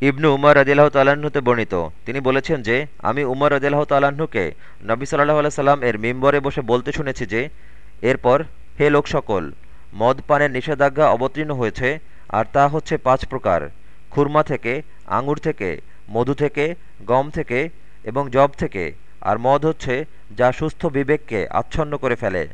ইবনু উমর রদিল্লাহ তাল্লাহ্নতে বর্ণিত। তিনি বলেছেন যে, আমি উমর রদিল্লাহ তাল্লাহ্নকে নবী সাল্লাহ আল্লাহ সাল্লাম এর মিম্বরে বসে বলতে শুনেছি যে, এরপর, হে লোক সকল, মদ পানের নিষেধাজ্ঞা অবতীর্ণ হয়েছে, আর তা হচ্ছে পাঁচ প্রকার। খুরমা থেকে, আঙুর থেকে, মধু থেকে, গম থেকে এবং জব থেকে, আর মদ হচ্ছে যা সুস্থ বিবেককে আচ্ছন্ন করে ফেলে।